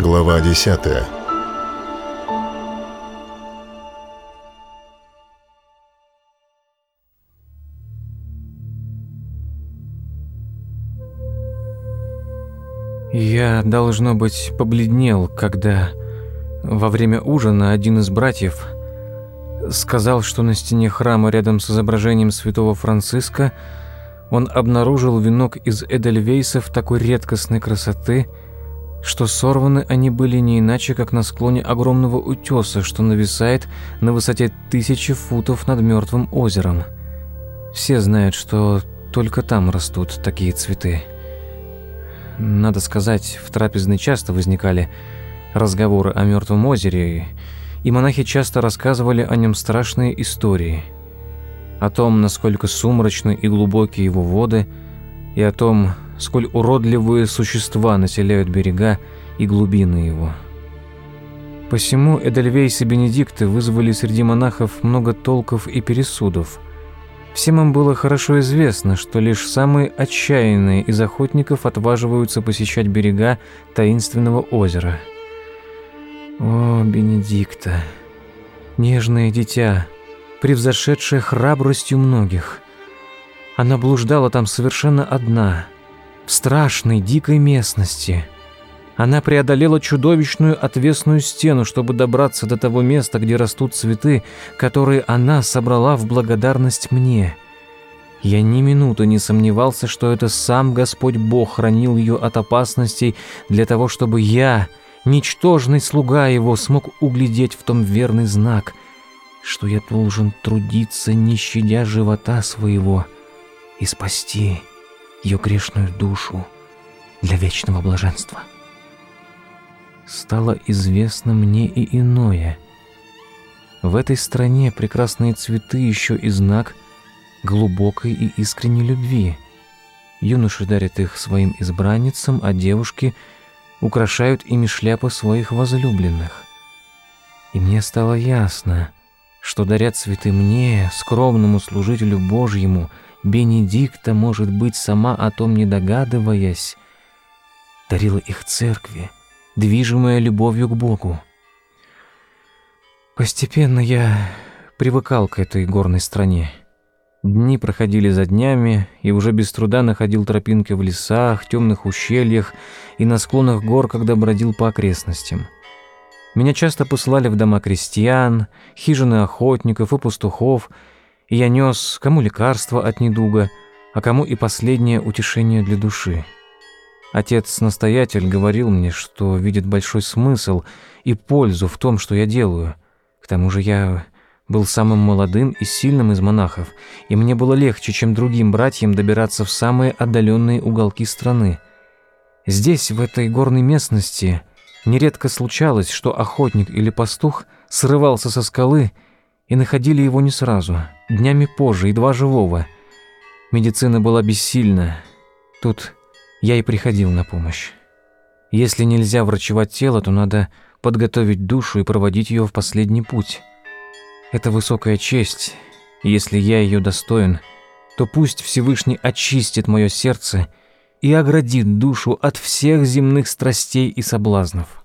Глава 10 Я, должно быть, побледнел, когда во время ужина один из братьев сказал, что на стене храма рядом с изображением святого Франциска он обнаружил венок из эдельвейсов такой редкостной красоты, что сорваны они были не иначе, как на склоне огромного утеса, что нависает на высоте тысячи футов над мертвым озером. Все знают, что только там растут такие цветы. Надо сказать, в трапезной часто возникали разговоры о мертвом озере, и монахи часто рассказывали о нем страшные истории. О том, насколько сумрачны и глубокие его воды, и о том, сколь уродливые существа населяют берега и глубины его. Посему Эдельвейс и Бенедикты вызвали среди монахов много толков и пересудов. Всем им было хорошо известно, что лишь самые отчаянные из охотников отваживаются посещать берега таинственного озера. О, Бенедикта, нежное дитя, превзошедшее храбростью многих. Она блуждала там совершенно одна – в страшной, дикой местности. Она преодолела чудовищную отвесную стену, чтобы добраться до того места, где растут цветы, которые она собрала в благодарность мне. Я ни минуты не сомневался, что это сам Господь Бог хранил ее от опасностей для того, чтобы я, ничтожный слуга его, смог углядеть в том верный знак, что я должен трудиться, не щадя живота своего, и спасти ее грешную душу для вечного блаженства. Стало известно мне и иное. В этой стране прекрасные цветы еще и знак глубокой и искренней любви. Юноши дарят их своим избранницам, а девушки украшают ими шляпы своих возлюбленных. И мне стало ясно, что дарят цветы мне, скромному служителю Божьему, Бенедикта, может быть, сама о том не догадываясь, дарила их церкви, движимая любовью к Богу. Постепенно я привыкал к этой горной стране. Дни проходили за днями, и уже без труда находил тропинки в лесах, темных ущельях и на склонах гор, когда бродил по окрестностям. Меня часто посылали в дома крестьян, хижины охотников и пастухов – и я нес кому лекарство от недуга, а кому и последнее утешение для души. Отец-настоятель говорил мне, что видит большой смысл и пользу в том, что я делаю. К тому же я был самым молодым и сильным из монахов, и мне было легче, чем другим братьям, добираться в самые отдаленные уголки страны. Здесь, в этой горной местности, нередко случалось, что охотник или пастух срывался со скалы и находили его не сразу – днями позже, едва живого. Медицина была бессильна. Тут я и приходил на помощь. Если нельзя врачевать тело, то надо подготовить душу и проводить ее в последний путь. Это высокая честь, если я ее достоин, то пусть Всевышний очистит мое сердце и оградит душу от всех земных страстей и соблазнов.